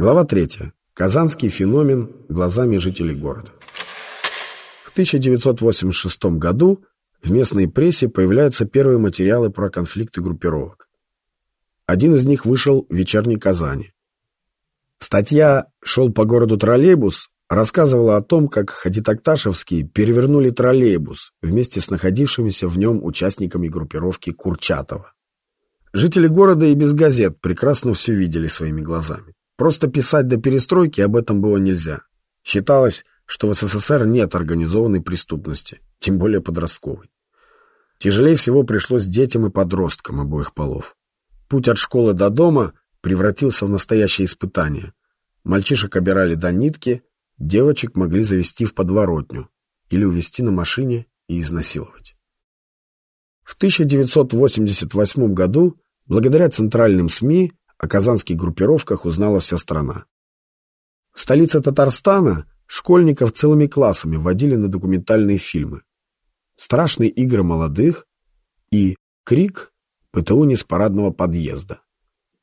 Глава 3. Казанский феномен глазами жителей города. В 1986 году в местной прессе появляются первые материалы про конфликты группировок. Один из них вышел в «Вечерней Казани». Статья «Шел по городу троллейбус» рассказывала о том, как хадитакташевские перевернули троллейбус вместе с находившимися в нем участниками группировки Курчатова. Жители города и без газет прекрасно все видели своими глазами. Просто писать до перестройки об этом было нельзя. Считалось, что в СССР нет организованной преступности, тем более подростковой. Тяжелее всего пришлось детям и подросткам обоих полов. Путь от школы до дома превратился в настоящее испытание. Мальчишек обирали до нитки, девочек могли завести в подворотню или увезти на машине и изнасиловать. В 1988 году, благодаря центральным СМИ, о казанских группировках узнала вся страна. В столице Татарстана школьников целыми классами водили на документальные фильмы. «Страшные игры молодых» и «Крик» ПТУ не с парадного подъезда,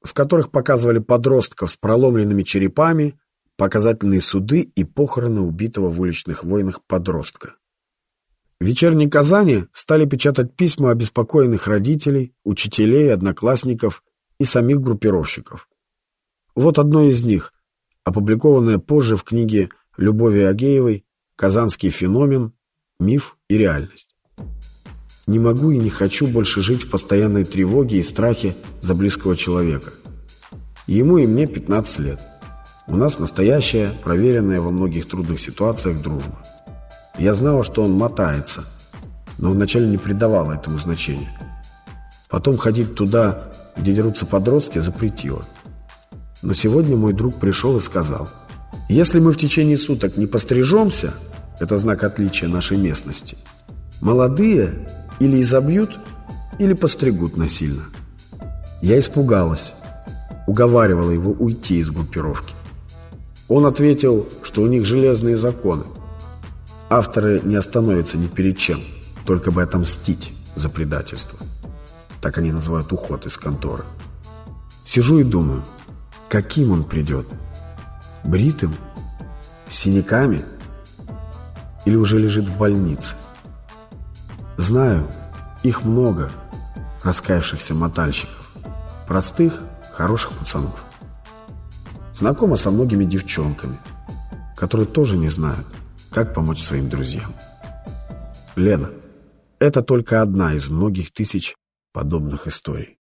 в которых показывали подростков с проломленными черепами, показательные суды и похороны убитого в уличных войнах подростка. В вечерней Казани стали печатать письма обеспокоенных родителей, учителей, одноклассников и самих группировщиков. Вот одно из них, опубликованное позже в книге Любови Агеевой «Казанский феномен. Миф и реальность». Не могу и не хочу больше жить в постоянной тревоге и страхе за близкого человека. Ему и мне 15 лет. У нас настоящая, проверенная во многих трудных ситуациях дружба. Я знала, что он мотается, но вначале не придавала этому значения. Потом ходить туда, где дерутся подростки, запретила. Но сегодня мой друг пришел и сказал, если мы в течение суток не пострижемся, это знак отличия нашей местности, молодые или изобьют, или постригут насильно. Я испугалась, уговаривала его уйти из группировки. Он ответил, что у них железные законы, Авторы не остановятся ни перед чем, только бы отомстить за предательство. Так они называют уход из конторы. Сижу и думаю, каким он придет? Бритым? С синяками? Или уже лежит в больнице? Знаю, их много, раскаявшихся мотальщиков. Простых, хороших пацанов. Знакома со многими девчонками, которые тоже не знают, как помочь своим друзьям. Лена, это только одна из многих тысяч подобных историй.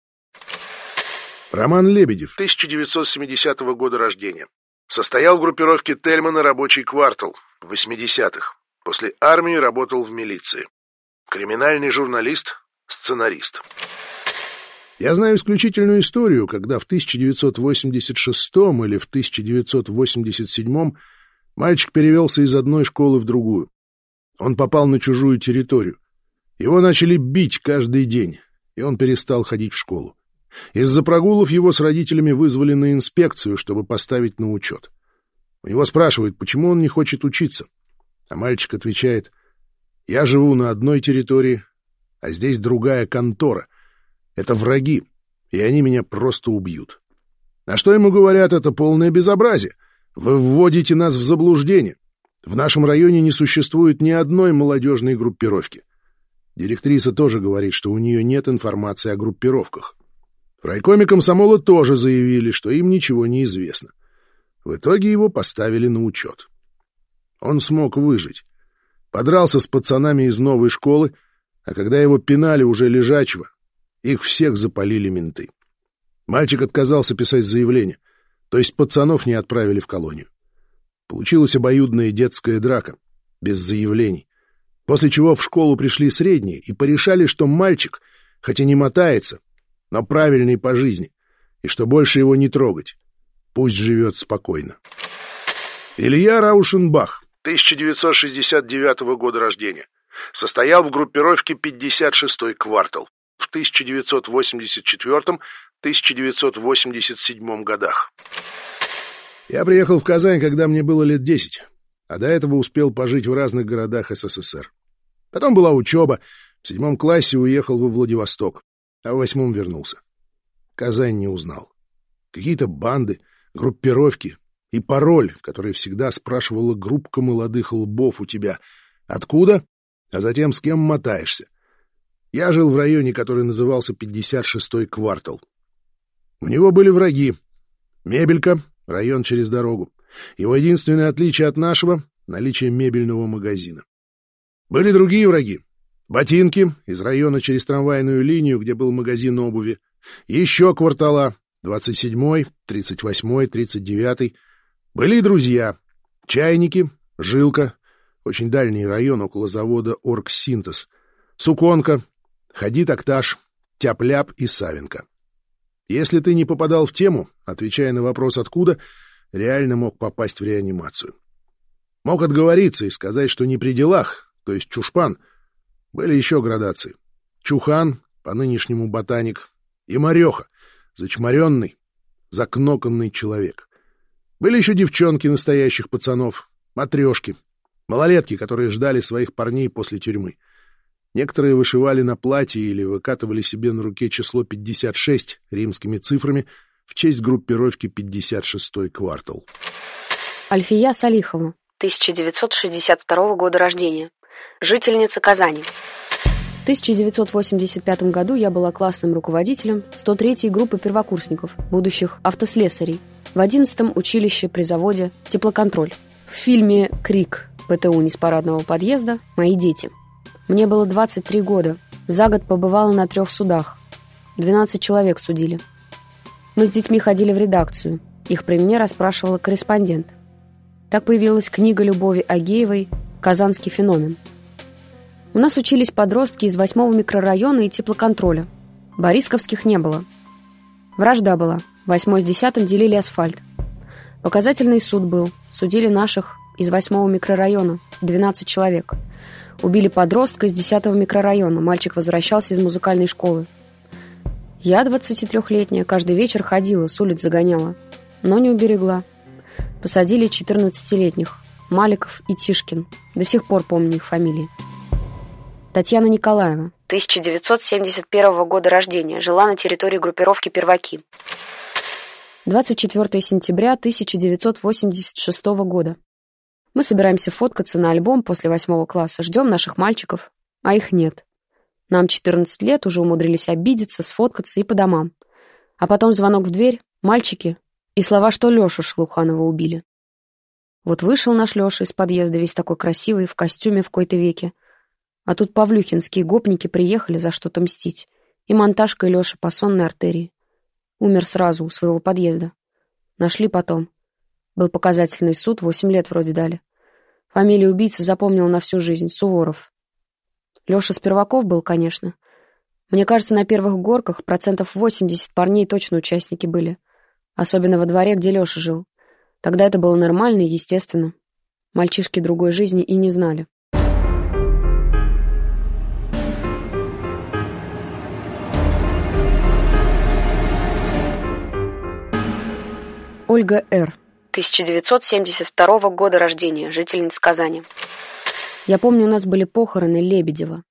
Роман Лебедев, 1970 года рождения. Состоял в группировке Тельмана «Рабочий квартал» в 80-х. После армии работал в милиции. Криминальный журналист, сценарист. Я знаю исключительную историю, когда в 1986 или в 1987 Мальчик перевелся из одной школы в другую. Он попал на чужую территорию. Его начали бить каждый день, и он перестал ходить в школу. Из-за прогулов его с родителями вызвали на инспекцию, чтобы поставить на учет. У него спрашивают, почему он не хочет учиться. А мальчик отвечает, «Я живу на одной территории, а здесь другая контора. Это враги, и они меня просто убьют». А что ему говорят, это полное безобразие — вы вводите нас в заблуждение. В нашем районе не существует ни одной молодежной группировки. Директриса тоже говорит, что у нее нет информации о группировках. В райкоме комсомола тоже заявили, что им ничего не известно. В итоге его поставили на учет. Он смог выжить. Подрался с пацанами из новой школы, а когда его пинали уже лежачего, их всех запалили менты. Мальчик отказался писать заявление. То есть пацанов не отправили в колонию. Получилась обоюдная детская драка, без заявлений. После чего в школу пришли средние и порешали, что мальчик, хотя не мотается, но правильный по жизни, и что больше его не трогать. Пусть живет спокойно. Илья Раушенбах, 1969 года рождения. Состоял в группировке 56-й квартал. В 1984 1987 годах. Я приехал в Казань, когда мне было лет 10, а до этого успел пожить в разных городах СССР. Потом была учеба, в седьмом классе уехал во Владивосток, а в восьмом вернулся. Казань не узнал. Какие-то банды, группировки и пароль, который всегда спрашивала группка молодых лбов у тебя. Откуда? А затем с кем мотаешься. Я жил в районе, который назывался 56-й квартал. У него были враги. Мебелька, район через дорогу. Его единственное отличие от нашего — наличие мебельного магазина. Были другие враги. Ботинки из района через трамвайную линию, где был магазин обуви. Еще квартала 27-й, 38-й, 39-й. Были и друзья. Чайники, Жилка, очень дальний район около завода «Оргсинтез», Суконка, Ходит Акташ, Тяп-Ляп и Савенко. Если ты не попадал в тему, отвечая на вопрос «откуда?», реально мог попасть в реанимацию. Мог отговориться и сказать, что не при делах, то есть чушпан. Были еще градации. Чухан, по-нынешнему ботаник, и Мареха, зачморенный, закноканный человек. Были еще девчонки настоящих пацанов, матрешки, малолетки, которые ждали своих парней после тюрьмы. Некоторые вышивали на платье или выкатывали себе на руке число 56 римскими цифрами в честь группировки 56-й квартал. Альфия Салихова, 1962 года рождения, жительница Казани. В 1985 году я была классным руководителем 103-й группы первокурсников, будущих автослесарей, в 11-м училище при заводе «Теплоконтроль». В фильме «Крик» ПТУ неспарадного подъезда «Мои дети». Мне было 23 года. За год побывала на трех судах. 12 человек судили. Мы с детьми ходили в редакцию. Их при мне расспрашивала корреспондент. Так появилась книга Любови Агеевой «Казанский феномен». У нас учились подростки из восьмого микрорайона и теплоконтроля. Борисковских не было. Вражда была. Восьмой с десятым делили асфальт. Показательный суд был. Судили наших из восьмого микрорайона. 12 человек. Убили подростка из 10-го микрорайона. Мальчик возвращался из музыкальной школы. Я, 23-летняя, каждый вечер ходила, с улиц загоняла. Но не уберегла. Посадили 14-летних. Маликов и Тишкин. До сих пор помню их фамилии. Татьяна Николаева. 1971 года рождения. Жила на территории группировки «Перваки». 24 сентября 1986 года. Мы собираемся фоткаться на альбом после восьмого класса, ждем наших мальчиков, а их нет. Нам 14 лет, уже умудрились обидеться, сфоткаться и по домам. А потом звонок в дверь, мальчики, и слова, что Лешу Шлуханова убили. Вот вышел наш Леша из подъезда, весь такой красивый, в костюме в кои-то веке. А тут павлюхинские гопники приехали за что-то мстить. И монтажка и Леша по сонной артерии. Умер сразу у своего подъезда. Нашли потом. Был показательный суд, восемь лет вроде дали. Фамилию убийцы запомнил на всю жизнь. Суворов. Леша Сперваков был, конечно. Мне кажется, на первых горках процентов 80 парней точно участники были. Особенно во дворе, где Леша жил. Тогда это было нормально и естественно. Мальчишки другой жизни и не знали. Ольга Р. 1972 года рождения, жительница Казани. Я помню, у нас были похороны Лебедева.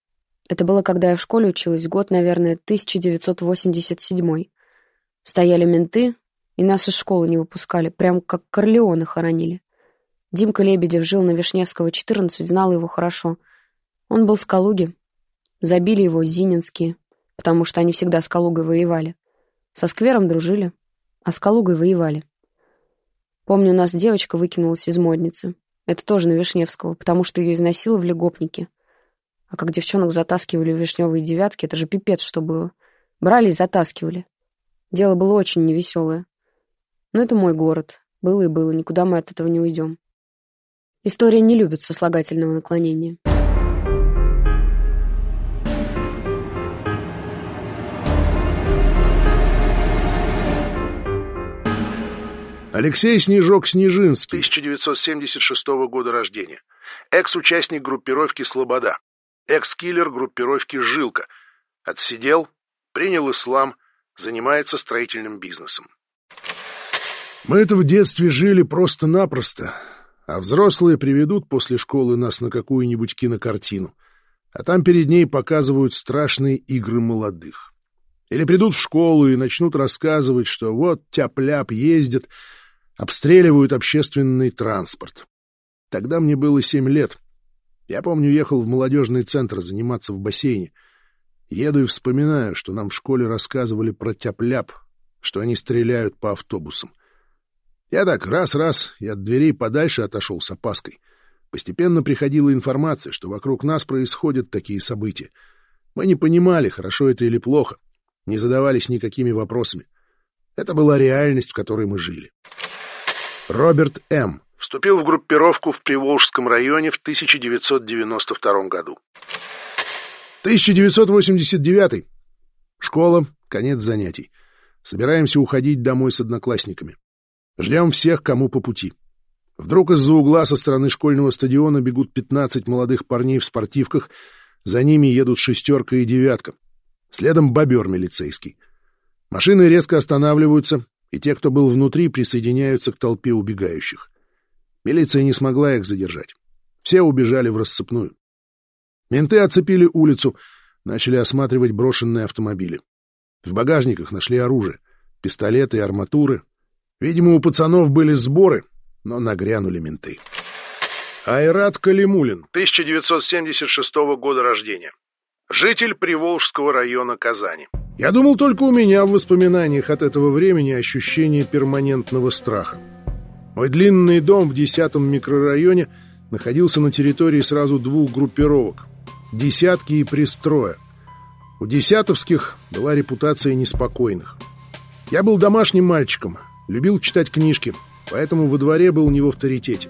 Это было, когда я в школе училась, год, наверное, 1987. Стояли менты, и нас из школы не выпускали, прям как Корлеоны хоронили. Димка Лебедев жил на Вишневского, 14, знал его хорошо. Он был с Калуги. Забили его Зининские, потому что они всегда с Калугой воевали. Со сквером дружили, а с Калугой воевали. Помню, у нас девочка выкинулась из модницы. Это тоже на Вишневского, потому что ее изнасиловали гопники. А как девчонок затаскивали в вишневые девятки, это же пипец, что было. Брали и затаскивали. Дело было очень невеселое. Но это мой город. Было и было, никуда мы от этого не уйдем. История не любит сослагательного наклонения. Алексей Снежок-Снежинский, 1976 года рождения. Экс-участник группировки «Слобода». Экс-киллер группировки «Жилка». Отсидел, принял ислам, занимается строительным бизнесом. Мы это в детстве жили просто-напросто, а взрослые приведут после школы нас на какую-нибудь кинокартину, а там перед ней показывают страшные игры молодых. Или придут в школу и начнут рассказывать, что вот тяп-ляп ездит, Обстреливают общественный транспорт. Тогда мне было семь лет. Я помню, ехал в молодежный центр заниматься в бассейне. Еду и вспоминаю, что нам в школе рассказывали про тяп-ляп, что они стреляют по автобусам. Я так раз-раз и от дверей подальше отошел с опаской. Постепенно приходила информация, что вокруг нас происходят такие события. Мы не понимали, хорошо это или плохо, не задавались никакими вопросами. Это была реальность, в которой мы жили. Роберт М. Вступил в группировку в Приволжском районе в 1992 году. 1989. Школа, конец занятий. Собираемся уходить домой с одноклассниками. Ждем всех, кому по пути. Вдруг из-за угла со стороны школьного стадиона бегут 15 молодых парней в спортивках, за ними едут шестерка и девятка. Следом бобер милицейский. Машины резко останавливаются, и те, кто был внутри, присоединяются к толпе убегающих. Милиция не смогла их задержать. Все убежали в рассыпную. Менты оцепили улицу, начали осматривать брошенные автомобили. В багажниках нашли оружие, пистолеты и арматуры. Видимо, у пацанов были сборы, но нагрянули менты. Айрат Калимулин, 1976 года рождения. Житель Приволжского района Казани. Я думал, только у меня в воспоминаниях от этого времени ощущение перманентного страха. Мой длинный дом в 10-м микрорайоне находился на территории сразу двух группировок — «Десятки» и «Пристроя». У «Десятовских» была репутация неспокойных. Я был домашним мальчиком, любил читать книжки, поэтому во дворе был не в авторитете.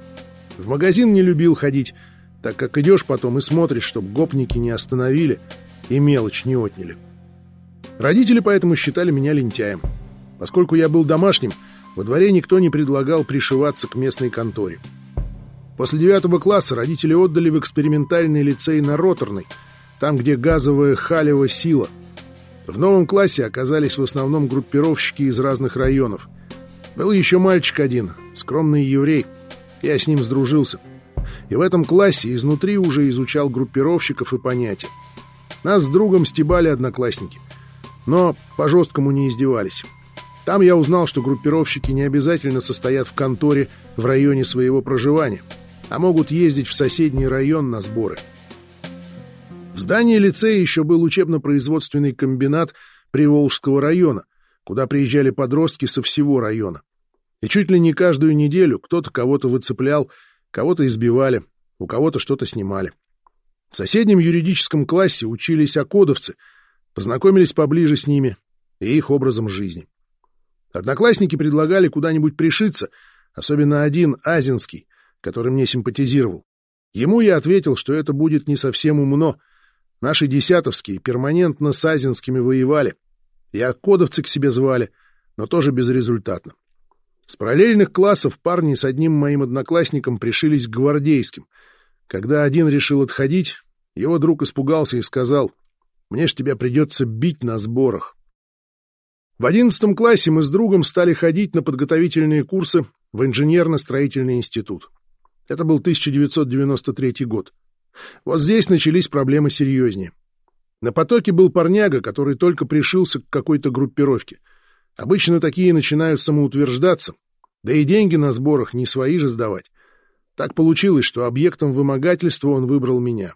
В магазин не любил ходить, так как идешь потом и смотришь, чтобы гопники не остановили и мелочь не отняли. Родители поэтому считали меня лентяем. Поскольку я был домашним, во дворе никто не предлагал пришиваться к местной конторе. После девятого класса родители отдали в экспериментальный лицей на Роторной, там, где газовая халева сила. В новом классе оказались в основном группировщики из разных районов. Был еще мальчик один, скромный еврей. Я с ним сдружился. И в этом классе изнутри уже изучал группировщиков и понятия. Нас с другом стебали одноклассники — но по-жесткому не издевались. Там я узнал, что группировщики не обязательно состоят в конторе в районе своего проживания, а могут ездить в соседний район на сборы. В здании лицея еще был учебно-производственный комбинат Приволжского района, куда приезжали подростки со всего района. И чуть ли не каждую неделю кто-то кого-то выцеплял, кого-то избивали, у кого-то что-то снимали. В соседнем юридическом классе учились окодовцы — познакомились поближе с ними и их образом жизни. Одноклассники предлагали куда-нибудь пришиться, особенно один, Азинский, который мне симпатизировал. Ему я ответил, что это будет не совсем умно. Наши десятовские перманентно с Азинскими воевали. И кодовцы к себе звали, но тоже безрезультатно. С параллельных классов парни с одним моим одноклассником пришились к гвардейским. Когда один решил отходить, его друг испугался и сказал — мне ж тебя придется бить на сборах. В одиннадцатом классе мы с другом стали ходить на подготовительные курсы в инженерно-строительный институт. Это был 1993 год. Вот здесь начались проблемы серьезнее. На потоке был парняга, который только пришился к какой-то группировке. Обычно такие начинают самоутверждаться, да и деньги на сборах не свои же сдавать. Так получилось, что объектом вымогательства он выбрал меня.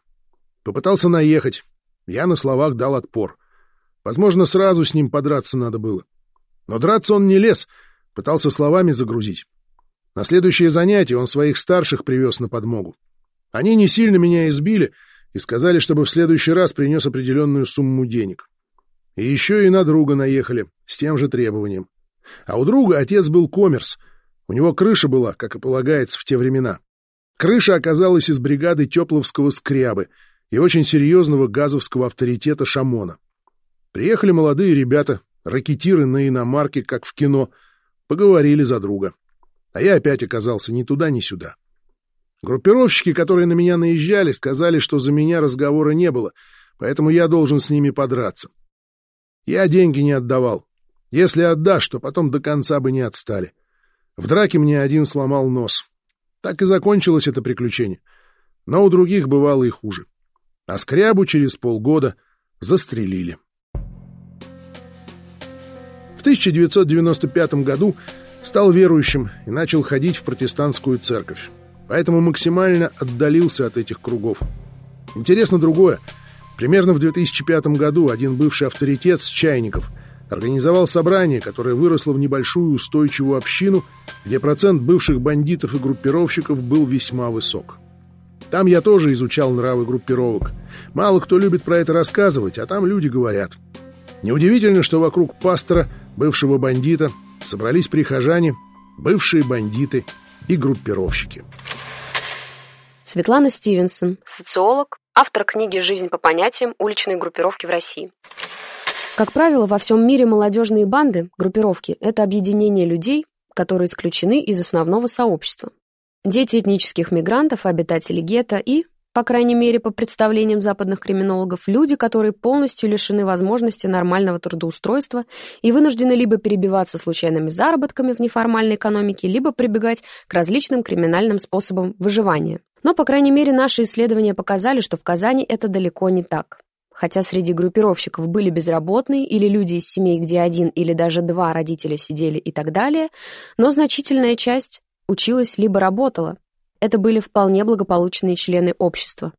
Попытался наехать, я на словах дал отпор. Возможно, сразу с ним подраться надо было. Но драться он не лез, пытался словами загрузить. На следующее занятие он своих старших привез на подмогу. Они не сильно меня избили и сказали, чтобы в следующий раз принес определенную сумму денег. И еще и на друга наехали, с тем же требованием. А у друга отец был коммерс. У него крыша была, как и полагается в те времена. Крыша оказалась из бригады Тепловского скрябы — и очень серьезного газовского авторитета Шамона. Приехали молодые ребята, ракетиры на иномарке, как в кино, поговорили за друга. А я опять оказался ни туда, ни сюда. Группировщики, которые на меня наезжали, сказали, что за меня разговора не было, поэтому я должен с ними подраться. Я деньги не отдавал. Если отдашь, то потом до конца бы не отстали. В драке мне один сломал нос. Так и закончилось это приключение. Но у других бывало и хуже а скрябу через полгода застрелили. В 1995 году Стал верующим и начал ходить в протестантскую церковь. Поэтому максимально отдалился от этих кругов. Интересно другое. Примерно в 2005 году один бывший авторитет с чайников организовал собрание, которое выросло в небольшую устойчивую общину, где процент бывших бандитов и группировщиков был весьма высок. Там я тоже изучал нравы группировок. Мало кто любит про это рассказывать, а там люди говорят. Неудивительно, что вокруг пастора, бывшего бандита, собрались прихожане, бывшие бандиты и группировщики. Светлана Стивенсон, социолог, автор книги «Жизнь по понятиям. Уличные группировки в России». Как правило, во всем мире молодежные банды, группировки – это объединение людей, которые исключены из основного сообщества. Дети этнических мигрантов, обитатели гетто и, по крайней мере, по представлениям западных криминологов, люди, которые полностью лишены возможности нормального трудоустройства и вынуждены либо перебиваться случайными заработками в неформальной экономике, либо прибегать к различным криминальным способам выживания. Но, по крайней мере, наши исследования показали, что в Казани это далеко не так. Хотя среди группировщиков были безработные или люди из семей, где один или даже два родителя сидели и так далее, но значительная часть училась либо работала, это были вполне благополучные члены общества.